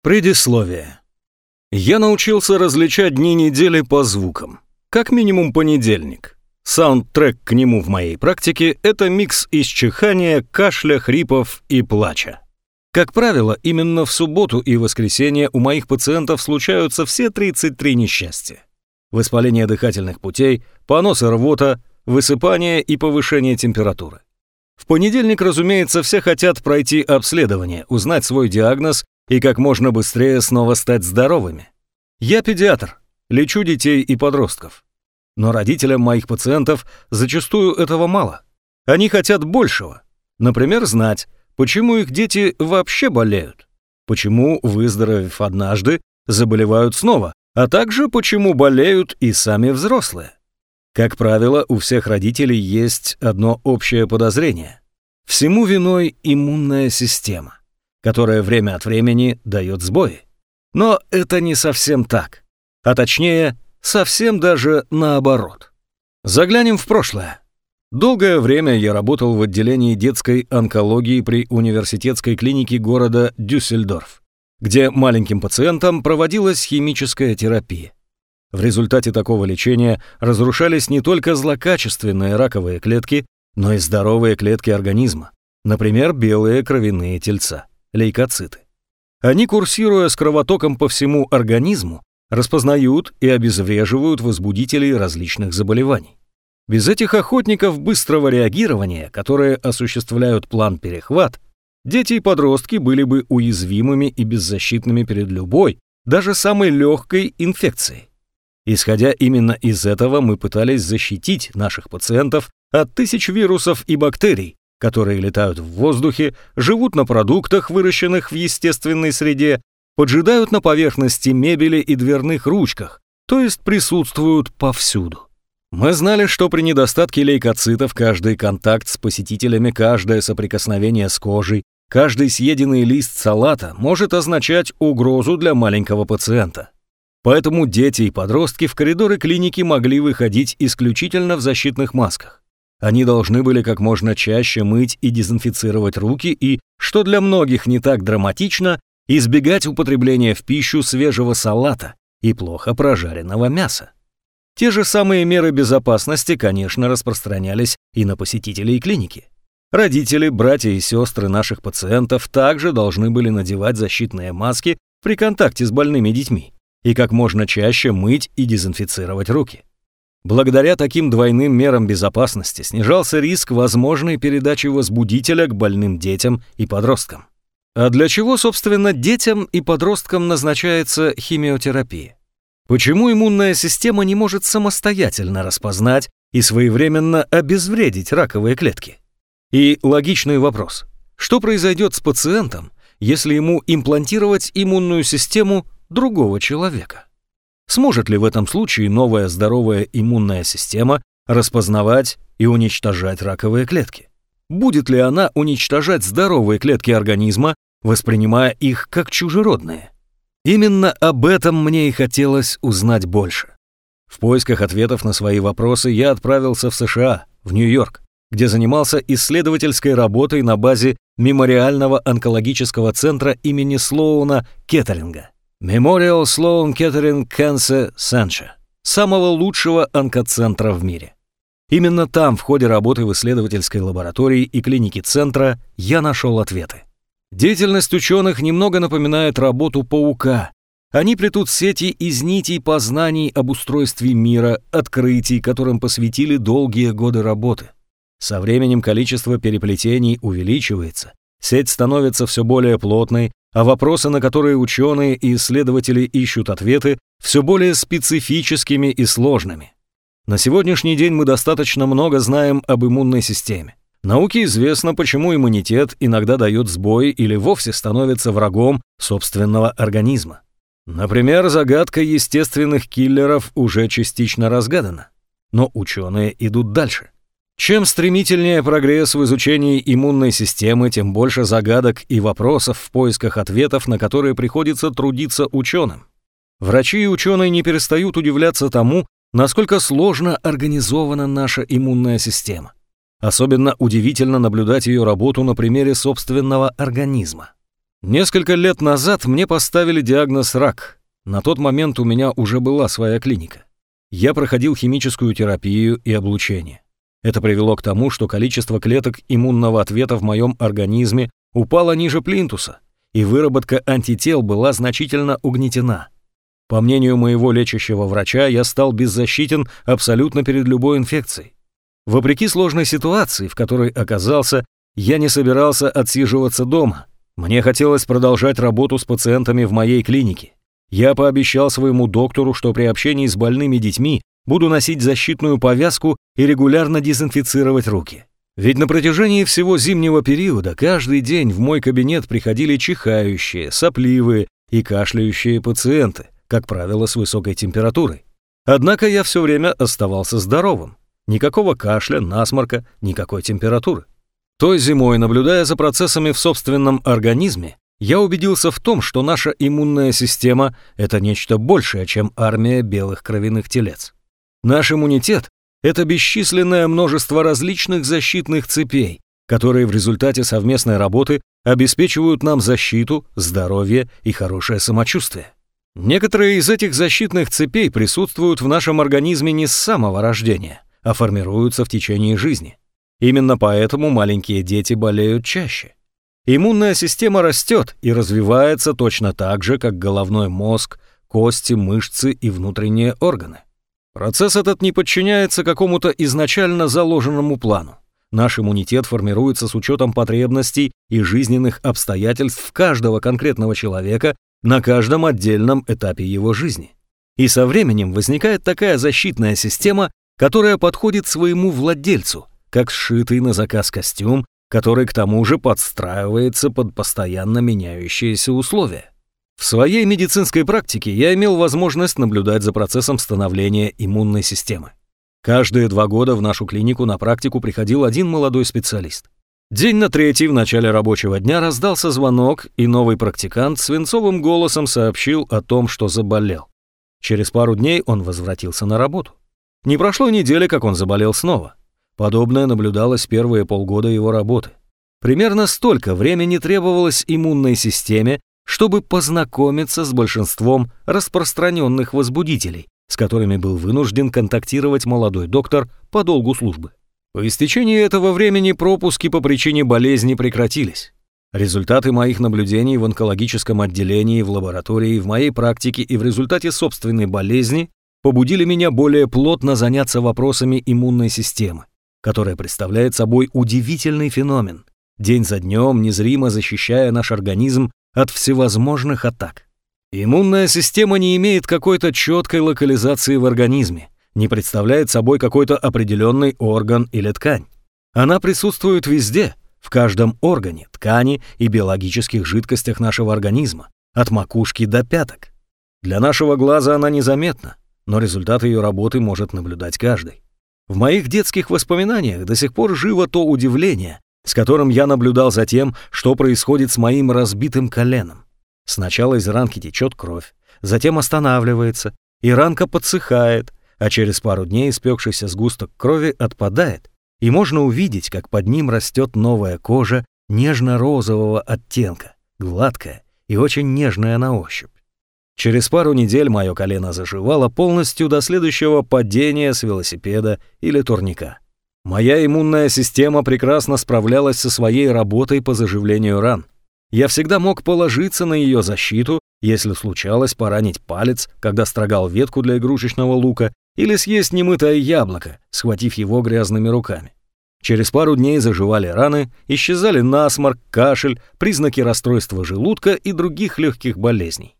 Предисловие. Я научился различать дни недели по звукам. Как минимум понедельник. Саундтрек к нему в моей практике – это микс из чихания, кашля, хрипов и плача. Как правило, именно в субботу и воскресенье у моих пациентов случаются все 33 несчастья. Воспаление дыхательных путей, понос и рвота, высыпание и повышение температуры. В понедельник, разумеется, все хотят пройти обследование, узнать свой диагноз и как можно быстрее снова стать здоровыми. Я педиатр, лечу детей и подростков. Но родителям моих пациентов зачастую этого мало. Они хотят большего. Например, знать, почему их дети вообще болеют, почему, выздоровев однажды, заболевают снова, а также почему болеют и сами взрослые. Как правило, у всех родителей есть одно общее подозрение. Всему виной иммунная система которая время от времени дает сбои. Но это не совсем так. А точнее, совсем даже наоборот. Заглянем в прошлое. Долгое время я работал в отделении детской онкологии при университетской клинике города Дюссельдорф, где маленьким пациентам проводилась химическая терапия. В результате такого лечения разрушались не только злокачественные раковые клетки, но и здоровые клетки организма, например, белые кровяные тельца лейкоциты. Они, курсируя с кровотоком по всему организму, распознают и обезвреживают возбудителей различных заболеваний. Без этих охотников быстрого реагирования, которые осуществляют план перехват, дети и подростки были бы уязвимыми и беззащитными перед любой, даже самой легкой инфекцией. Исходя именно из этого, мы пытались защитить наших пациентов от тысяч вирусов и бактерий, которые летают в воздухе, живут на продуктах, выращенных в естественной среде, поджидают на поверхности мебели и дверных ручках, то есть присутствуют повсюду. Мы знали, что при недостатке лейкоцитов каждый контакт с посетителями, каждое соприкосновение с кожей, каждый съеденный лист салата может означать угрозу для маленького пациента. Поэтому дети и подростки в коридоры клиники могли выходить исключительно в защитных масках. Они должны были как можно чаще мыть и дезинфицировать руки и, что для многих не так драматично, избегать употребления в пищу свежего салата и плохо прожаренного мяса. Те же самые меры безопасности, конечно, распространялись и на посетителей клиники. Родители, братья и сестры наших пациентов также должны были надевать защитные маски при контакте с больными детьми и как можно чаще мыть и дезинфицировать руки. Благодаря таким двойным мерам безопасности снижался риск возможной передачи возбудителя к больным детям и подросткам. А для чего, собственно, детям и подросткам назначается химиотерапия? Почему иммунная система не может самостоятельно распознать и своевременно обезвредить раковые клетки? И логичный вопрос. Что произойдет с пациентом, если ему имплантировать иммунную систему другого человека? Сможет ли в этом случае новая здоровая иммунная система распознавать и уничтожать раковые клетки? Будет ли она уничтожать здоровые клетки организма, воспринимая их как чужеродные? Именно об этом мне и хотелось узнать больше. В поисках ответов на свои вопросы я отправился в США, в Нью-Йорк, где занимался исследовательской работой на базе Мемориального онкологического центра имени Слоуна Кеттеринга. Memorial Sloan Kettering Cancer Center, самого лучшего онкоцентра в мире. Именно там, в ходе работы в исследовательской лаборатории и клинике центра, я нашел ответы. Деятельность ученых немного напоминает работу паука. Они плетут сети из нитей познаний об устройстве мира, открытий, которым посвятили долгие годы работы. Со временем количество переплетений увеличивается, сеть становится все более плотной, а вопросы, на которые ученые и исследователи ищут ответы, все более специфическими и сложными. На сегодняшний день мы достаточно много знаем об иммунной системе. Науке известно, почему иммунитет иногда дает сбой или вовсе становится врагом собственного организма. Например, загадка естественных киллеров уже частично разгадана. Но ученые идут дальше. Чем стремительнее прогресс в изучении иммунной системы, тем больше загадок и вопросов в поисках ответов, на которые приходится трудиться ученым. Врачи и ученые не перестают удивляться тому, насколько сложно организована наша иммунная система. Особенно удивительно наблюдать ее работу на примере собственного организма. Несколько лет назад мне поставили диагноз «рак». На тот момент у меня уже была своя клиника. Я проходил химическую терапию и облучение. Это привело к тому, что количество клеток иммунного ответа в моем организме упало ниже плинтуса, и выработка антител была значительно угнетена. По мнению моего лечащего врача, я стал беззащитен абсолютно перед любой инфекцией. Вопреки сложной ситуации, в которой оказался, я не собирался отсиживаться дома. Мне хотелось продолжать работу с пациентами в моей клинике. Я пообещал своему доктору, что при общении с больными детьми буду носить защитную повязку и регулярно дезинфицировать руки. Ведь на протяжении всего зимнего периода каждый день в мой кабинет приходили чихающие, сопливые и кашляющие пациенты, как правило, с высокой температурой. Однако я все время оставался здоровым. Никакого кашля, насморка, никакой температуры. Той зимой, наблюдая за процессами в собственном организме, я убедился в том, что наша иммунная система – это нечто большее, чем армия белых кровяных телец. Наш иммунитет – это бесчисленное множество различных защитных цепей, которые в результате совместной работы обеспечивают нам защиту, здоровье и хорошее самочувствие. Некоторые из этих защитных цепей присутствуют в нашем организме не с самого рождения, а формируются в течение жизни. Именно поэтому маленькие дети болеют чаще. Иммунная система растет и развивается точно так же, как головной мозг, кости, мышцы и внутренние органы. Процесс этот не подчиняется какому-то изначально заложенному плану. Наш иммунитет формируется с учетом потребностей и жизненных обстоятельств каждого конкретного человека на каждом отдельном этапе его жизни. И со временем возникает такая защитная система, которая подходит своему владельцу, как сшитый на заказ костюм, который к тому же подстраивается под постоянно меняющиеся условия. В своей медицинской практике я имел возможность наблюдать за процессом становления иммунной системы. Каждые два года в нашу клинику на практику приходил один молодой специалист. День на третий в начале рабочего дня раздался звонок, и новый практикант свинцовым голосом сообщил о том, что заболел. Через пару дней он возвратился на работу. Не прошло недели, как он заболел снова. Подобное наблюдалось первые полгода его работы. Примерно столько времени требовалось иммунной системе, чтобы познакомиться с большинством распространенных возбудителей, с которыми был вынужден контактировать молодой доктор по долгу службы. По истечении этого времени пропуски по причине болезни прекратились. Результаты моих наблюдений в онкологическом отделении, в лаборатории, в моей практике и в результате собственной болезни побудили меня более плотно заняться вопросами иммунной системы, которая представляет собой удивительный феномен, день за днем незримо защищая наш организм от всевозможных атак. Иммунная система не имеет какой-то четкой локализации в организме, не представляет собой какой-то определенный орган или ткань. Она присутствует везде, в каждом органе, ткани и биологических жидкостях нашего организма, от макушки до пяток. Для нашего глаза она незаметна, но результат ее работы может наблюдать каждый. В моих детских воспоминаниях до сих пор живо то удивление, с которым я наблюдал за тем, что происходит с моим разбитым коленом. Сначала из ранки течет кровь, затем останавливается, и ранка подсыхает, а через пару дней испекшийся сгусток крови отпадает, и можно увидеть, как под ним растет новая кожа нежно-розового оттенка, гладкая и очень нежная на ощупь. Через пару недель мое колено заживало полностью до следующего падения с велосипеда или турника. Моя иммунная система прекрасно справлялась со своей работой по заживлению ран. Я всегда мог положиться на ее защиту, если случалось поранить палец, когда строгал ветку для игрушечного лука, или съесть немытое яблоко, схватив его грязными руками. Через пару дней заживали раны, исчезали насморк, кашель, признаки расстройства желудка и других легких болезней.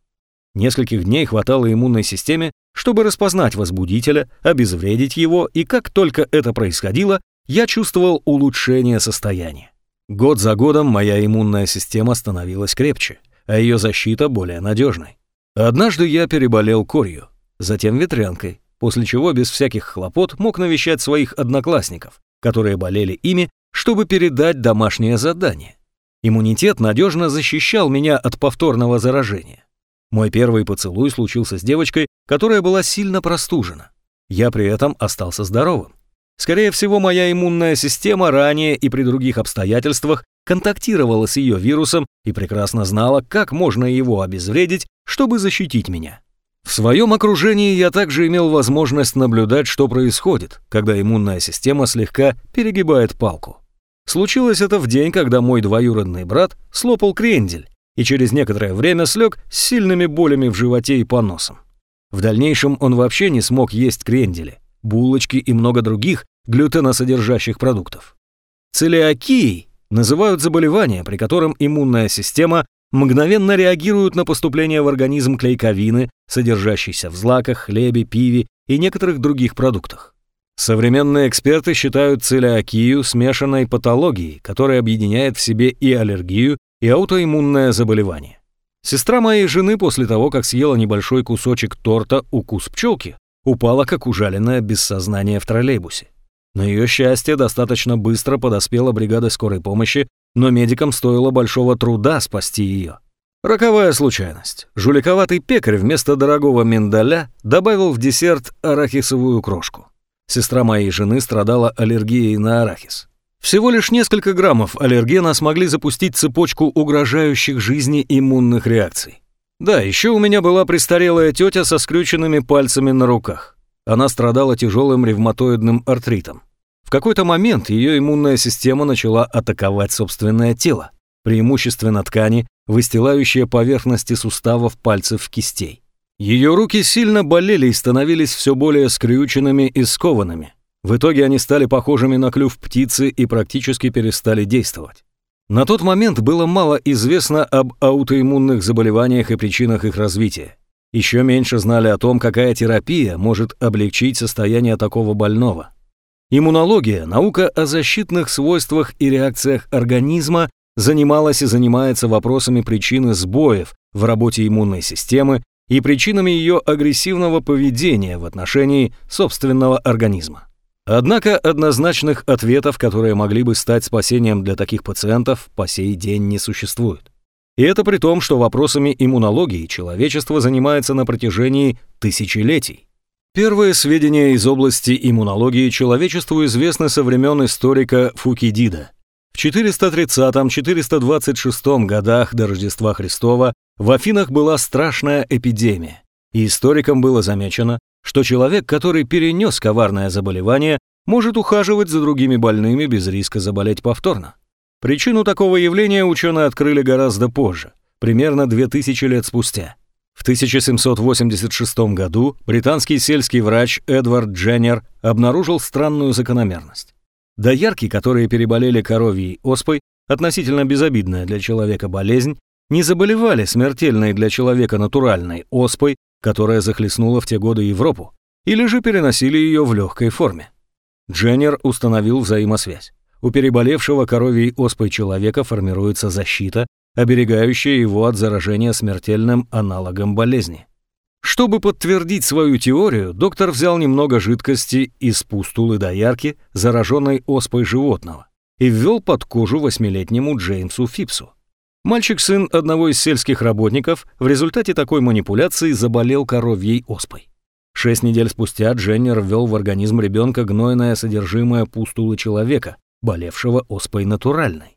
Нескольких дней хватало иммунной системе, чтобы распознать возбудителя, обезвредить его, и как только это происходило, я чувствовал улучшение состояния. Год за годом моя иммунная система становилась крепче, а ее защита более надежной. Однажды я переболел корью, затем ветрянкой, после чего без всяких хлопот мог навещать своих одноклассников, которые болели ими, чтобы передать домашнее задание. Иммунитет надежно защищал меня от повторного заражения. Мой первый поцелуй случился с девочкой, которая была сильно простужена. Я при этом остался здоровым. Скорее всего, моя иммунная система ранее и при других обстоятельствах контактировала с ее вирусом и прекрасно знала, как можно его обезвредить, чтобы защитить меня. В своем окружении я также имел возможность наблюдать, что происходит, когда иммунная система слегка перегибает палку. Случилось это в день, когда мой двоюродный брат слопал крендель и через некоторое время слег с сильными болями в животе и поносом. В дальнейшем он вообще не смог есть крендели, булочки и много других глютеносодержащих продуктов. Целиакией называют заболевание, при котором иммунная система мгновенно реагирует на поступление в организм клейковины, содержащейся в злаках, хлебе, пиве и некоторых других продуктах. Современные эксперты считают целиакию смешанной патологией, которая объединяет в себе и аллергию, и аутоиммунное заболевание. Сестра моей жены после того, как съела небольшой кусочек торта «Укус пчелки», упала как ужаленная без сознания в троллейбусе. На ее счастье достаточно быстро подоспела бригада скорой помощи, но медикам стоило большого труда спасти ее. Роковая случайность. Жуликоватый пекарь вместо дорогого миндаля добавил в десерт арахисовую крошку. Сестра моей жены страдала аллергией на арахис. Всего лишь несколько граммов аллергена смогли запустить цепочку угрожающих жизни иммунных реакций. Да, еще у меня была престарелая тетя со скрюченными пальцами на руках. Она страдала тяжелым ревматоидным артритом. В какой-то момент ее иммунная система начала атаковать собственное тело, преимущественно ткани, выстилающие поверхности суставов пальцев кистей. Ее руки сильно болели и становились все более скрюченными и скованными. В итоге они стали похожими на клюв птицы и практически перестали действовать. На тот момент было мало известно об аутоиммунных заболеваниях и причинах их развития. Еще меньше знали о том, какая терапия может облегчить состояние такого больного. Иммунология, наука о защитных свойствах и реакциях организма, занималась и занимается вопросами причины сбоев в работе иммунной системы и причинами ее агрессивного поведения в отношении собственного организма. Однако однозначных ответов, которые могли бы стать спасением для таких пациентов, по сей день не существует. И это при том, что вопросами иммунологии человечество занимается на протяжении тысячелетий. Первые сведения из области иммунологии человечеству известны со времен историка Фукидида. В 430-426 годах до Рождества Христова в Афинах была страшная эпидемия, и историкам было замечено, что человек, который перенес коварное заболевание, может ухаживать за другими больными без риска заболеть повторно. Причину такого явления ученые открыли гораздо позже, примерно 2000 лет спустя. В 1786 году британский сельский врач Эдвард Дженнер обнаружил странную закономерность. Доярки, которые переболели коровьей оспой, относительно безобидная для человека болезнь, не заболевали смертельной для человека натуральной оспой, которая захлестнула в те годы Европу, или же переносили ее в легкой форме. Дженнер установил взаимосвязь. У переболевшего коровьей оспой человека формируется защита, оберегающая его от заражения смертельным аналогом болезни. Чтобы подтвердить свою теорию, доктор взял немного жидкости из пустулы доярки, зараженной оспой животного, и ввел под кожу восьмилетнему Джеймсу Фипсу. Мальчик, сын одного из сельских работников, в результате такой манипуляции заболел коровьей оспой. Шесть недель спустя Дженнер ввел в организм ребенка гнойное содержимое пустулы человека, болевшего оспой натуральной.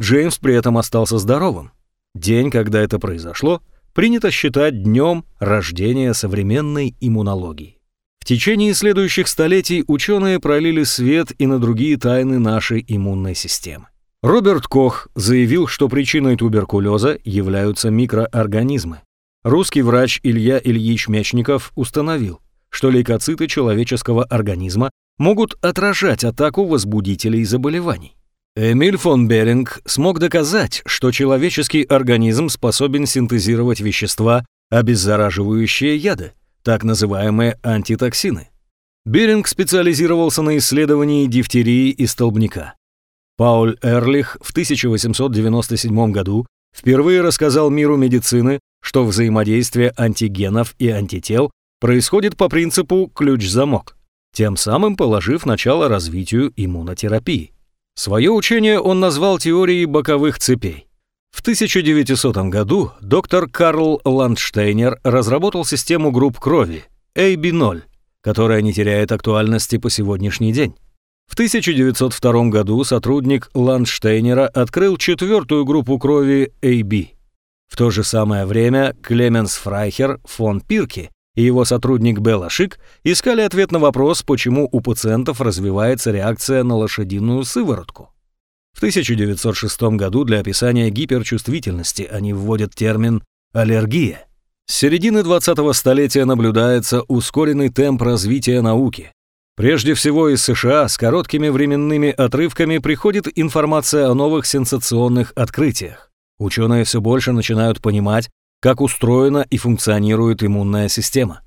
Джеймс при этом остался здоровым. День, когда это произошло, принято считать днем рождения современной иммунологии. В течение следующих столетий ученые пролили свет и на другие тайны нашей иммунной системы. Роберт Кох заявил, что причиной туберкулеза являются микроорганизмы. Русский врач Илья Ильич Мечников установил, что лейкоциты человеческого организма могут отражать атаку возбудителей заболеваний. Эмиль фон Беринг смог доказать, что человеческий организм способен синтезировать вещества, обеззараживающие яды, так называемые антитоксины. Беринг специализировался на исследовании дифтерии и столбняка. Пауль Эрлих в 1897 году впервые рассказал миру медицины, что взаимодействие антигенов и антител происходит по принципу ключ-замок, тем самым положив начало развитию иммунотерапии. Свое учение он назвал теорией боковых цепей. В 1900 году доктор Карл Ландштейнер разработал систему групп крови AB0, которая не теряет актуальности по сегодняшний день. В 1902 году сотрудник Ландштейнера открыл четвертую группу крови AB. В то же самое время Клеменс Фрайхер фон Пирки и его сотрудник Белла Шик искали ответ на вопрос, почему у пациентов развивается реакция на лошадиную сыворотку. В 1906 году для описания гиперчувствительности они вводят термин «аллергия». С середины 20-го столетия наблюдается ускоренный темп развития науки. Прежде всего из США с короткими временными отрывками приходит информация о новых сенсационных открытиях. Ученые все больше начинают понимать, как устроена и функционирует иммунная система.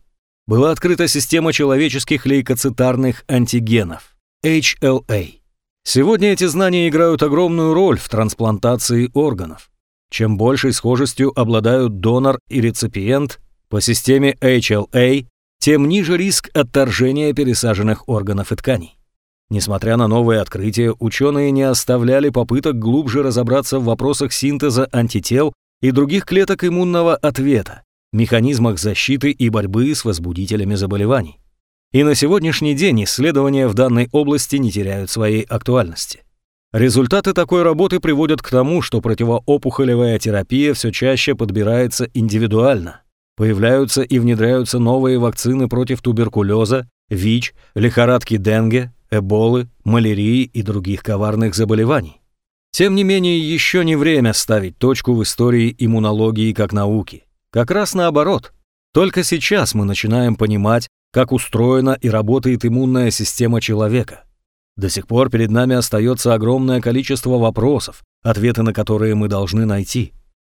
Была открыта система человеческих лейкоцитарных антигенов, HLA. Сегодня эти знания играют огромную роль в трансплантации органов. Чем большей схожестью обладают донор и реципиент по системе HLA, тем ниже риск отторжения пересаженных органов и тканей. Несмотря на новые открытия, ученые не оставляли попыток глубже разобраться в вопросах синтеза антител и других клеток иммунного ответа, механизмах защиты и борьбы с возбудителями заболеваний. И на сегодняшний день исследования в данной области не теряют своей актуальности. Результаты такой работы приводят к тому, что противоопухолевая терапия все чаще подбирается индивидуально. Появляются и внедряются новые вакцины против туберкулеза, ВИЧ, лихорадки Денге, эболы, малярии и других коварных заболеваний. Тем не менее, еще не время ставить точку в истории иммунологии как науки. Как раз наоборот. Только сейчас мы начинаем понимать, как устроена и работает иммунная система человека. До сих пор перед нами остается огромное количество вопросов, ответы на которые мы должны найти.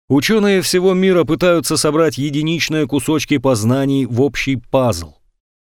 Ученые всего мира пытаются собрать единичные кусочки познаний в общий пазл.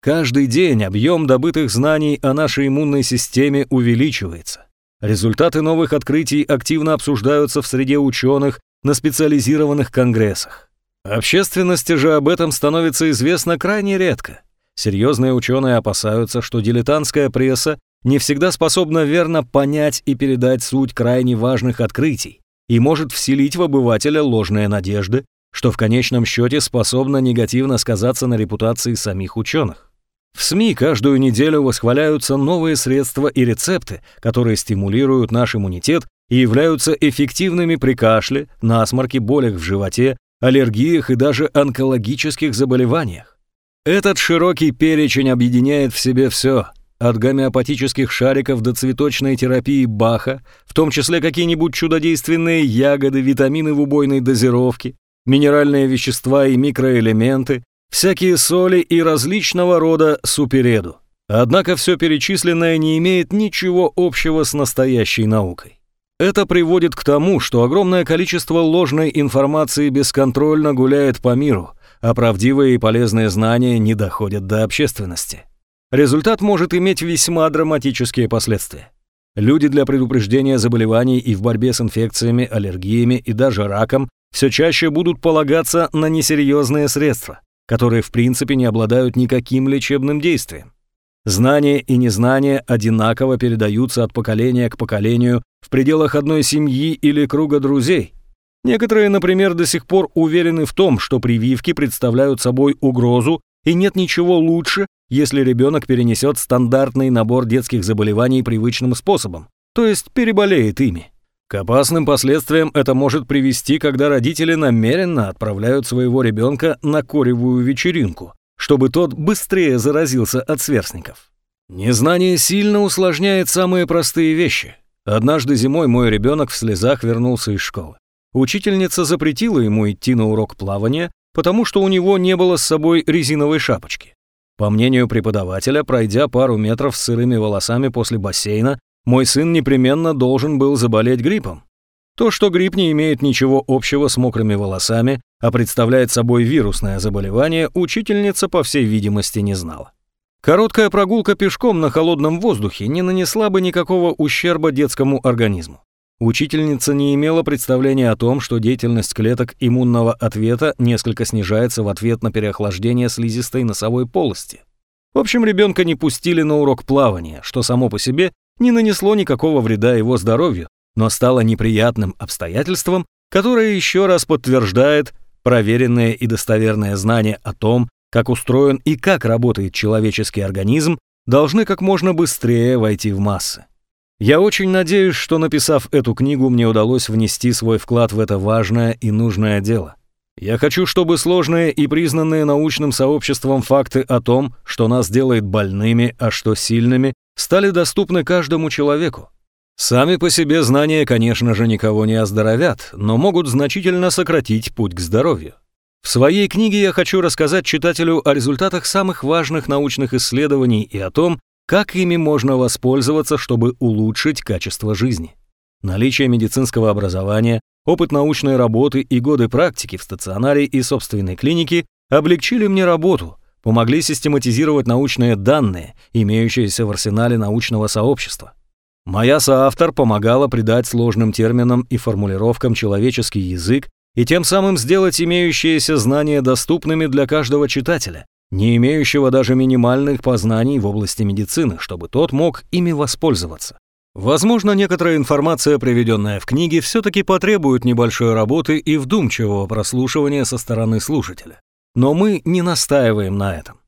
Каждый день объем добытых знаний о нашей иммунной системе увеличивается. Результаты новых открытий активно обсуждаются в среде ученых на специализированных конгрессах. Общественности же об этом становится известно крайне редко. Серьезные ученые опасаются, что дилетантская пресса не всегда способна верно понять и передать суть крайне важных открытий и может вселить в обывателя ложные надежды, что в конечном счете способно негативно сказаться на репутации самих ученых. В СМИ каждую неделю восхваляются новые средства и рецепты, которые стимулируют наш иммунитет и являются эффективными при кашле, насморке, болях в животе, аллергиях и даже онкологических заболеваниях. Этот широкий перечень объединяет в себе все, от гомеопатических шариков до цветочной терапии Баха, в том числе какие-нибудь чудодейственные ягоды, витамины в убойной дозировке, минеральные вещества и микроэлементы, всякие соли и различного рода супереду. Однако все перечисленное не имеет ничего общего с настоящей наукой. Это приводит к тому, что огромное количество ложной информации бесконтрольно гуляет по миру – а правдивые и полезные знания не доходят до общественности. Результат может иметь весьма драматические последствия. Люди для предупреждения заболеваний и в борьбе с инфекциями, аллергиями и даже раком все чаще будут полагаться на несерьезные средства, которые в принципе не обладают никаким лечебным действием. Знания и незнание одинаково передаются от поколения к поколению в пределах одной семьи или круга друзей, Некоторые, например, до сих пор уверены в том, что прививки представляют собой угрозу, и нет ничего лучше, если ребенок перенесет стандартный набор детских заболеваний привычным способом, то есть переболеет ими. К опасным последствиям это может привести, когда родители намеренно отправляют своего ребенка на коревую вечеринку, чтобы тот быстрее заразился от сверстников. Незнание сильно усложняет самые простые вещи. Однажды зимой мой ребенок в слезах вернулся из школы. Учительница запретила ему идти на урок плавания, потому что у него не было с собой резиновой шапочки. По мнению преподавателя, пройдя пару метров с сырыми волосами после бассейна, мой сын непременно должен был заболеть гриппом. То, что грипп не имеет ничего общего с мокрыми волосами, а представляет собой вирусное заболевание, учительница, по всей видимости, не знала. Короткая прогулка пешком на холодном воздухе не нанесла бы никакого ущерба детскому организму. Учительница не имела представления о том, что деятельность клеток иммунного ответа несколько снижается в ответ на переохлаждение слизистой носовой полости. В общем, ребенка не пустили на урок плавания, что само по себе не нанесло никакого вреда его здоровью, но стало неприятным обстоятельством, которое еще раз подтверждает проверенное и достоверное знание о том, как устроен и как работает человеческий организм, должны как можно быстрее войти в массы. Я очень надеюсь, что написав эту книгу, мне удалось внести свой вклад в это важное и нужное дело. Я хочу, чтобы сложные и признанные научным сообществом факты о том, что нас делает больными, а что сильными, стали доступны каждому человеку. Сами по себе знания, конечно же, никого не оздоровят, но могут значительно сократить путь к здоровью. В своей книге я хочу рассказать читателю о результатах самых важных научных исследований и о том, как ими можно воспользоваться, чтобы улучшить качество жизни. Наличие медицинского образования, опыт научной работы и годы практики в стационаре и собственной клинике облегчили мне работу, помогли систематизировать научные данные, имеющиеся в арсенале научного сообщества. Моя соавтор помогала придать сложным терминам и формулировкам человеческий язык и тем самым сделать имеющиеся знания доступными для каждого читателя, не имеющего даже минимальных познаний в области медицины, чтобы тот мог ими воспользоваться. Возможно, некоторая информация, приведенная в книге, все-таки потребует небольшой работы и вдумчивого прослушивания со стороны слушателя. Но мы не настаиваем на этом.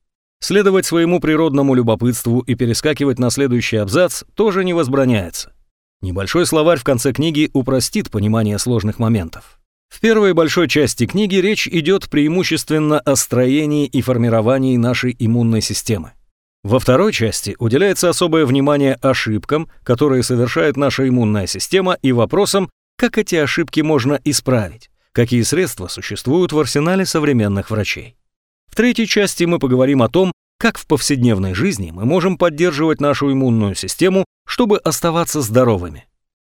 Следовать своему природному любопытству и перескакивать на следующий абзац тоже не возбраняется. Небольшой словарь в конце книги упростит понимание сложных моментов. В первой большой части книги речь идет преимущественно о строении и формировании нашей иммунной системы. Во второй части уделяется особое внимание ошибкам, которые совершает наша иммунная система, и вопросам, как эти ошибки можно исправить, какие средства существуют в арсенале современных врачей третьей части мы поговорим о том, как в повседневной жизни мы можем поддерживать нашу иммунную систему, чтобы оставаться здоровыми.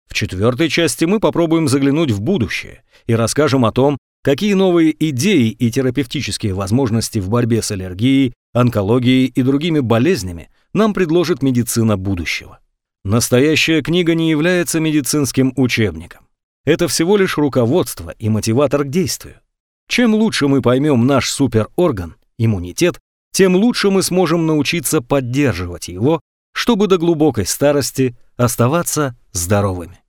В четвертой части мы попробуем заглянуть в будущее и расскажем о том, какие новые идеи и терапевтические возможности в борьбе с аллергией, онкологией и другими болезнями нам предложит медицина будущего. Настоящая книга не является медицинским учебником. Это всего лишь руководство и мотиватор к действию. Чем лучше мы поймем наш суперорган, иммунитет, тем лучше мы сможем научиться поддерживать его, чтобы до глубокой старости оставаться здоровыми.